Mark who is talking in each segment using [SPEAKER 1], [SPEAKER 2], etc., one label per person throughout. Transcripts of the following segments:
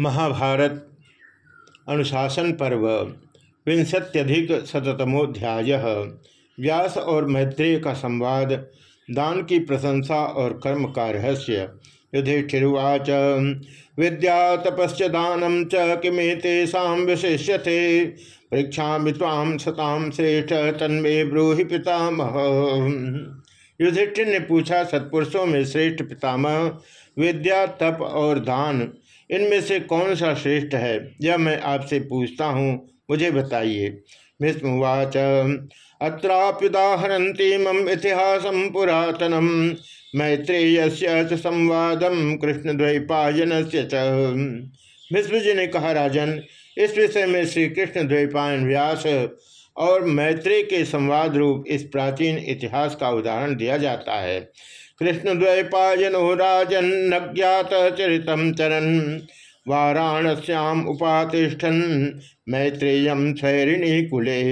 [SPEAKER 1] महाभारत अनुशासन पर्व, विंशत्यधिक शतमोध्याय व्यास और मैत्रेय का संवाद, दान की प्रशंसा और कर्म का रहस्य। युधिष्ठिर्वाच, विद्या तपश्च दानम च किमेतेषा विशिष्यते परीक्षा ताम सताम श्रेष्ठ तन्मे ब्रूहि पितामह। युधिष्ठिर ने पूछा, सत्पुरुषों में श्रेष्ठ पितामह, विद्या, तप और दान इनमें से कौन सा श्रेष्ठ है? यह मैं आपसे पूछता हूँ। मुझे बताइए। भीष्मवाच अत्राप्युदाहरती मम इतिहास पुरातनम मैत्रेय संवाद कृष्ण द्वैपायन से भीष्म जी ने कहा, राजन, इस विषय में श्री कृष्ण द्वैपायन व्यास और मैत्रेय के संवाद रूप इस प्राचीन इतिहास का उदाहरण दिया जाता है। कृष्णद्वैपायनो राजन ज्ञात चरित चरन वाराणस्याम उपातिष्ठन मैत्रेयम स्वैरिणी कुले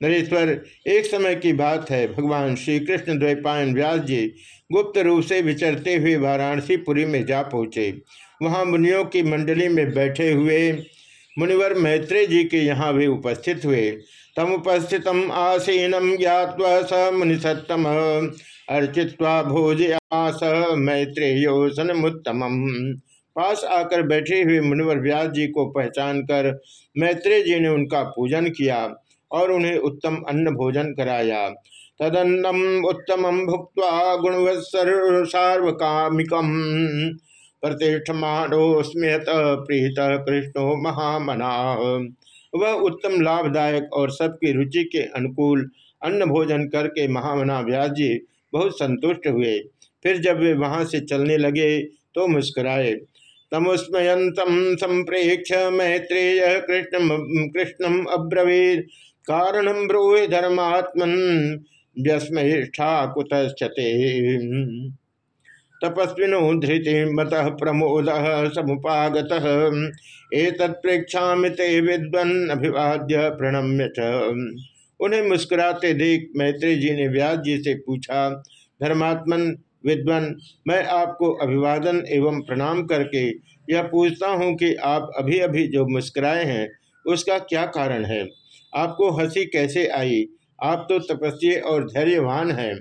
[SPEAKER 1] नरेश्वर, एक समय की बात है, भगवान श्री कृष्ण द्वैपायन व्यास जी गुप्त रूप से विचरते हुए वाराणसी पुरी में जा पहुँचे। वहाँ मुनियों की मंडली में बैठे हुए मुनिवर मैत्रेय जी के यहाँ भी उपस्थित हुए। तम उपस्थित आसीनम ज्ञावा स मुनिसत्तम अर्चित्वा भोजयास मैत्रेयोसन मुत्तम पास आकर बैठे हुए मुनिवर व्यास जी को पहचान कर मैत्रेय जी ने उनका पूजन किया और उन्हें उत्तम अन्न भोजन कराया। तदन्नम उत्तम भुक्त गुणवत्सर सार्वकामिकम। प्रतिष्ठमानोस्मृत प्रीत कृष्णो महामना। वह उत्तम लाभदायक और सबकी रुचि के अनुकूल अन्न भोजन करके महामना व्यास जी बहुत संतुष्ट हुए। फिर जब वे वहाँ से चलने लगे तो मुस्कुराए। तमुस्मयंतम संप्रेक्ष मैत्रेय कृष्ण कृष्णम अब्रवीर कारणम ब्रूहि धर्मात्मन व्यस्मिष्ठा कुतश्चते तपस्विनो धृति मत प्रमोद समुपागत। एक प्रेक्षा ते विद्वन अभिवाद्य प्रणम्य उन्हें मुस्कुराते देख मैत्री जी ने व्यास जी से पूछा, धर्मात्मन, विद्वन, मैं आपको अभिवादन एवं प्रणाम करके यह पूछता हूँ कि आप अभी अभी जो मुस्कुराए हैं, उसका क्या कारण है? आपको हँसी कैसे आई? आप तो तपस्या और धैर्यवान हैं।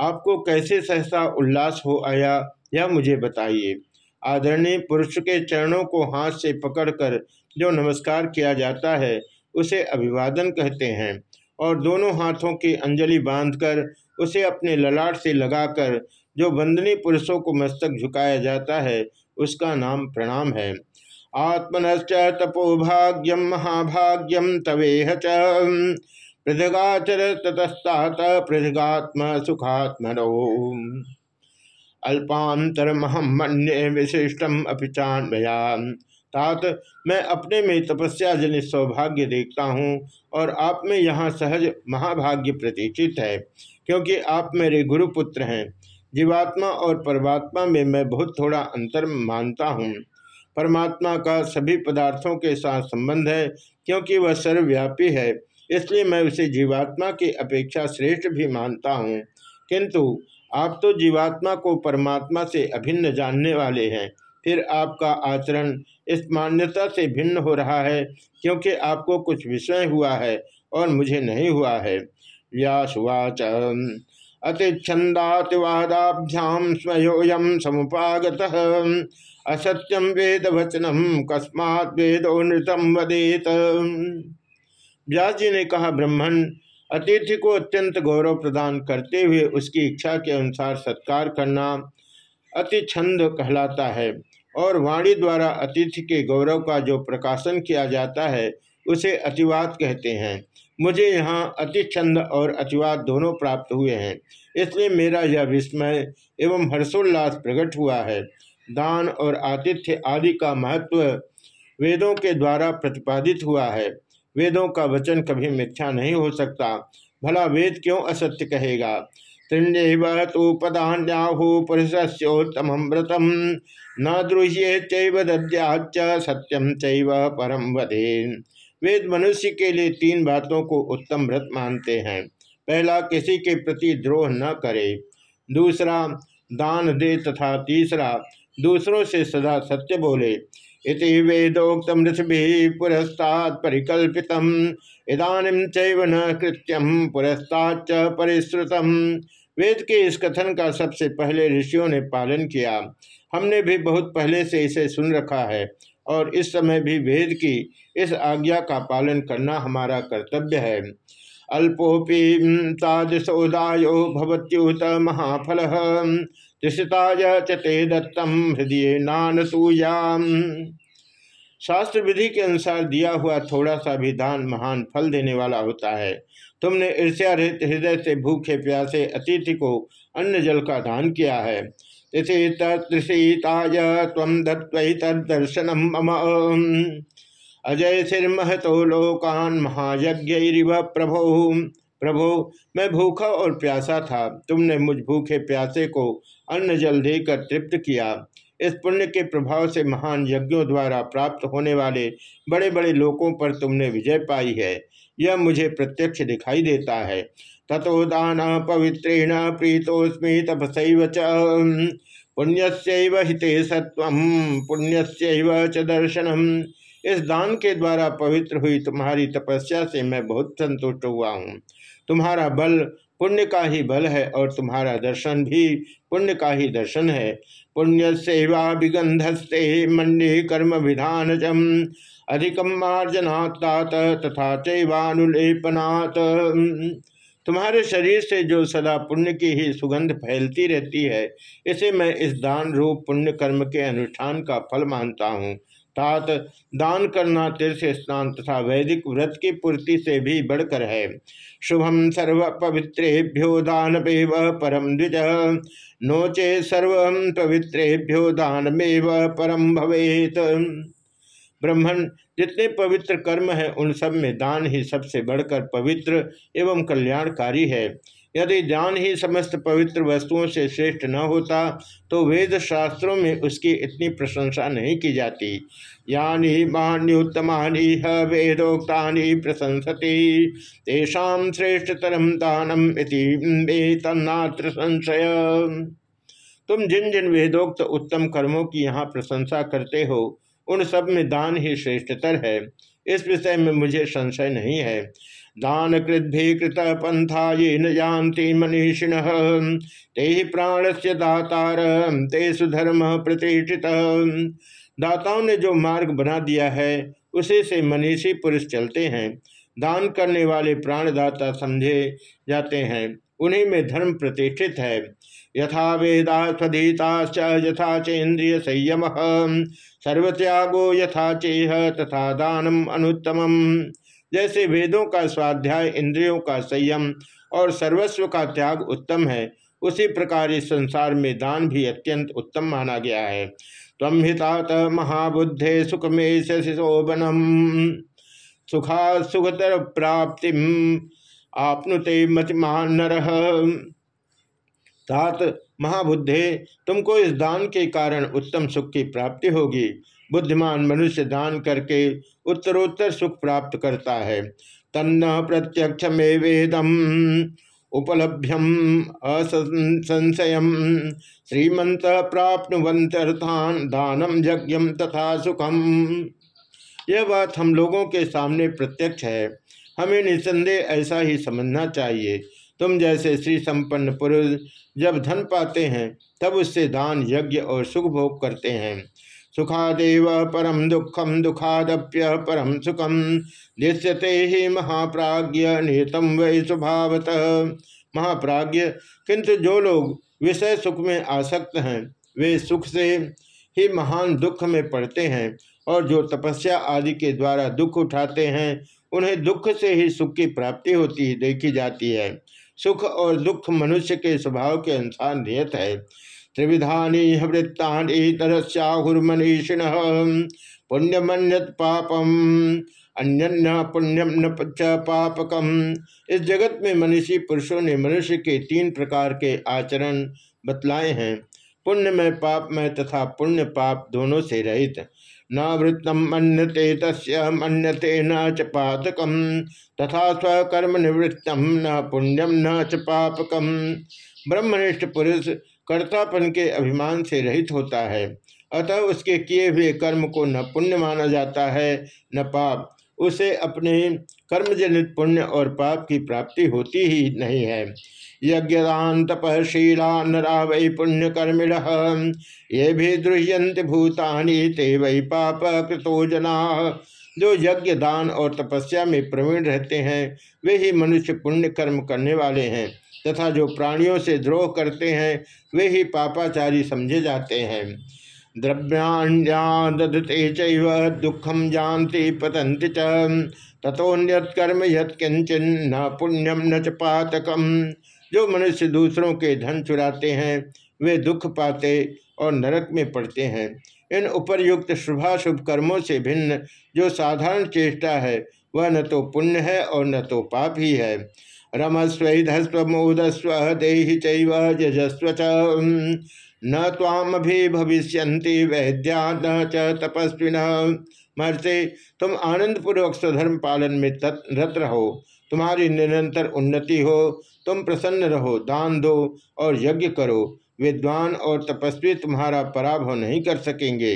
[SPEAKER 1] आपको कैसे सहसा उल्लास हो आया, यह मुझे बताइए। आदरणीय पुरुष के चरणों को हाथ से पकड़कर जो नमस्कार किया जाता है उसे अभिवादन कहते हैं और दोनों हाथों की अंजलि बांधकर उसे अपने ललाट से लगाकर जो वंदनीय पुरुषों को मस्तक झुकाया जाता है, उसका नाम प्रणाम है। आत्मनश्च तपोभाग्यम महाभाग्यम तवेह च। पृथगाचर ततस्तात पृथगात्म सुखात्मनो। अल्पांतरमहम मन्य विशिष्टम अपिचान तात मैं अपने में तपस्या जनित सौभाग्य देखता हूँ और आप में यहाँ सहज महाभाग्य प्रतीक्षित है, क्योंकि आप मेरे गुरुपुत्र हैं। जीवात्मा और परमात्मा में मैं बहुत थोड़ा अंतर मानता हूँ। परमात्मा का सभी पदार्थों के साथ संबंध है, क्योंकि वह सर्वव्यापी है, इसलिए मैं उसे जीवात्मा की अपेक्षा श्रेष्ठ भी मानता हूँ। किंतु आप तो जीवात्मा को परमात्मा से अभिन्न जानने वाले हैं फिर आपका आचरण इस मान्यता से भिन्न हो रहा है, क्योंकि आपको कुछ विषय हुआ है और मुझे नहीं हुआ है। व्यासुवाच। अतिछंदातिवादाभ्याम स्वयोयम समुपागत। असत्यम वेद वचनम कस्मात वेदोनृतम वदेत। व्यास जी ने कहा ब्राह्मण अतिथि को अत्यंत गौरव प्रदान करते हुए उसकी इच्छा के अनुसार सत्कार करना अति छंद कहलाता है। और वाणी द्वारा अतिथि के गौरव का जो प्रकाशन किया जाता है, उसे अतिवाद कहते हैं। मुझे यहाँ अतिछंद और अतिवाद दोनों प्राप्त हुए हैं। इसलिए मेरा यह विस्मय एवं हर्षोल्लास प्रकट हुआ है। दान और आतिथ्य आदि का महत्व वेदों के द्वारा प्रतिपादित हुआ है। वेदों का वचन कभी मिथ्या नहीं हो सकता। भला वेद क्यों असत्य कहेगा? त्रिण्यव तो पदान्याहु पुरुषस्योत्तम व्रतम न द्रुह्ये चैव दद्याच सत्यम चैव परम वधे वेद। मनुष्य के लिए तीन बातों को उत्तम व्रत मानते हैं। पहला, किसी के प्रति द्रोह न करे। दूसरा, दान दे तथा तीसरा, दूसरों से सदा सत्य बोले। इति वेदोक्त ऋषि पुरस्तात् परिकल्पित इदानीम चैव न कृत्यम पुरस्ताच्च परिश्रुतम। वेद के इस कथन का सबसे पहले ऋषियों ने पालन किया। हमने भी बहुत पहले से इसे सुन रखा है और इस समय भी वेद की इस आज्ञा का पालन करना हमारा कर्तव्य है। अल्पोपि तादृशोदायो भवत्युत महाफल। त्रिषिताय चते दत्तम हृदय नानसूयाम। शास्त्र विधि के अनुसार दिया हुआ थोड़ा सा भी दान महान फल देने वाला होता है। तुमने ईर्ष्या रहित हृदय से भूखे प्यासे अतिथि को अन्न जल का दान किया है। तृषिताय तम दत्तर्शनम मम। अजय सिर महतो लोकान महायज्ञ प्रभो। प्रभो, मैं भूखा और प्यासा था। तुमने मुझ भूखे प्यासे को अन्न जल देकर तृप्त किया। इस पुण्य के प्रभाव से महान यज्ञों द्वारा प्राप्त होने वाले बड़े बड़े लोकों पर तुमने विजय पाई है। यह मुझे प्रत्यक्ष दिखाई देता है। तथो दान पवित्रेण प्रीतोस्मी तपसैव च। पुण्यस्यैव हिते सत्व पुण्यस्यैव च दर्शनम। इस दान के द्वारा पवित्र हुई तुम्हारी तपस्या से मैं बहुत संतुष्ट हुआ हूँ। तुम्हारा बल पुण्य का ही बल है और तुम्हारा दर्शन भी पुण्य का ही दर्शन है। पुण्य सेवा विगंधस्ते मंडे कर्म विधान जम अधिकम मार्जनात् तथा चैवानुलेपनात्। तुम्हारे शरीर से जो सदा पुण्य की ही सुगंध फैलती रहती है, इसे मैं इस दान रूप पुण्य कर्म के अनुष्ठान का फल मानता हूँ। तात दान करना तीर्थ स्नान तथा वैदिक व्रत की पूर्ति से भी बढ़कर है। शुभम सर्व पवित्रेभ्यो दानमेव परम द्विज। नोचे सर्व पवित्रेभ्यो दानमेव परम भवेत। ब्रह्मण जितने पवित्र कर्म हैं, उन सब में दान ही सबसे बढ़कर पवित्र एवं कल्याणकारी है। यदि ज्ञान ही समस्त पवित्र वस्तुओं से श्रेष्ठ न होता तो वेद शास्त्रों में उसकी इतनी प्रशंसा नहीं की जाती। यानी मान्युत्तमानी वेदोक्ता प्रशंसति। तेषा श्रेष्ठतरम दानम तन्नात्र संशय। तुम जिन जिन वेदोक्त उत्तम कर्मों की यहाँ प्रशंसा करते हो, उन सब में दान ही श्रेष्ठतर है। इस विषय में मुझे संशय नहीं है। दान कृद्भि कृत पंथा ये न मनीषिण। ते प्राण से दातार, ते सुधर्म प्रतिष्ठित। दाताओं ने जो मार्ग बना दिया है, उसे से मनीषी पुरुष चलते हैं। दान करने वाले प्राणदाता समझे जाते हैं, उन्हीं में धर्म प्रतिष्ठित है। यथा वेदा स्वधीताश्च, यथा चेन्द्रिय संयम। सर्वत्यागो यथा चेह, तथा दानम अनुत्तम जैसे वेदों का स्वाध्याय, इंद्रियों का संयम और सर्वस्व का त्याग उत्तम है, उसी प्रकार इस संसार में दान भी अत्यंत उत्तम माना गया है। तम हितात महाबुद्धे सुखमे शोभनम सुखा सुखतर प्राप्ति आपनुते मतिमान नर। तात महाबुद्धे, तुमको इस दान के कारण उत्तम सुख की प्राप्ति होगी। बुद्धिमान मनुष्य दान करके उत्तरोत्तर सुख प्राप्त करता है। तन्न प्रत्यक्ष में वेदम उपलभ्यम असंशय श्रीमंत प्राप्तवंतर्थान दानम यज्ञम तथा सुखम। यह बात हम लोगों के सामने प्रत्यक्ष है। हमें निसंदेह ऐसा ही समझना चाहिए। तुम जैसे श्री संपन्न पुरुष जब धन पाते हैं, तब उससे दान, यज्ञ और सुख भोग करते हैं। सुखादेव परम दुखम दुखादप्य परम सुखम दृश्यते ही महाप्राज्य नियतम वै स्वभावत। महाप्राज्य किंतु जो लोग विषय सुख में आसक्त हैं, वे सुख से ही महान दुख में पड़ते हैं और जो तपस्या आदि के द्वारा दुख उठाते हैं, उन्हें दुख से ही सुख की प्राप्ति होती देखी जाती है। सुख और दुख मनुष्य के स्वभाव के अनुसार नियत है। त्रिविधानी तरस्याहुर्मनीषिण पुण्यमन्यत पापम अन्य पुण्यम न पापकम। इस जगत में मनीषी पुरुषों ने मनुष्य के तीन प्रकार के आचरण बतलाए हैं। पुण्य में पाप में तथा पुण्य पाप दोनों से रहित। न वृत्तम मन्यते तस्यते न च पातकम। तथा स्वकर्म निवृत्तम, न पुण्यम न च पापकम। ब्रह्मनिष्ठ पुरुष कर्तापन के अभिमान से रहित होता है। अतः उसके किए हुए कर्म को न पुण्य माना जाता है, न पाप। उसे अपने कर्मजनित पुण्य और पाप की प्राप्ति होती ही नहीं है। यज्ञदान तपशीला नरा वै पुण्य ये भी द्रुह्यंत भूतानी ते वै पाप कृतो जना। जो यज्ञ दान और तपस्या में प्रवीण रहते हैं, वे ही मनुष्य पुण्य कर्म करने वाले हैं। तथा जो प्राणियों से द्रोह करते हैं, वे ही पापाचारी समझे जाते हैं। द्रव्याण्या चैव दुखम जानती पतंति च। तथोन्यत्कर्म यत्किंचन न पुण्यम न च पातकम। जो मनुष्य दूसरों के धन चुराते हैं, वे दुख पाते और नरक में पड़ते हैं। इन उपर्युक्त शुभाशुभ कर्मों से भिन्न जो साधारण चेष्टा है, वह न तो पुण्य है और न तो पाप ही है। रमस्वधस्व मोदस्व देहि चजस्व च। न ताम भी भविष्य वैद्या न च तपस्विन। महर्षि, तुम आनंदपूर्वक स्वधर्म पालन में रत रहो। तुम्हारी निरंतर उन्नति हो। तुम प्रसन्न रहो, दान दो और यज्ञ करो। विद्वान और तपस्वी तुम्हारा पराभव नहीं कर सकेंगे।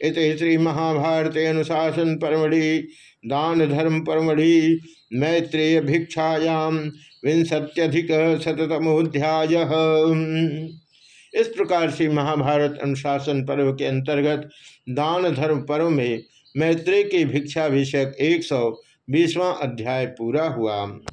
[SPEAKER 1] इत श्री महाभारत अनुशासन परमढ़ि, दान धर्म परमढ़ि, मैत्रेय भिक्षायाम विंशत्यधिक शतमोध्याय इस प्रकार से महाभारत अनुशासन पर्व के अंतर्गत दान धर्म पर्व में मैत्रेय की भिक्षा विषयक एक सौ बीसवां अध्याय पूरा हुआ।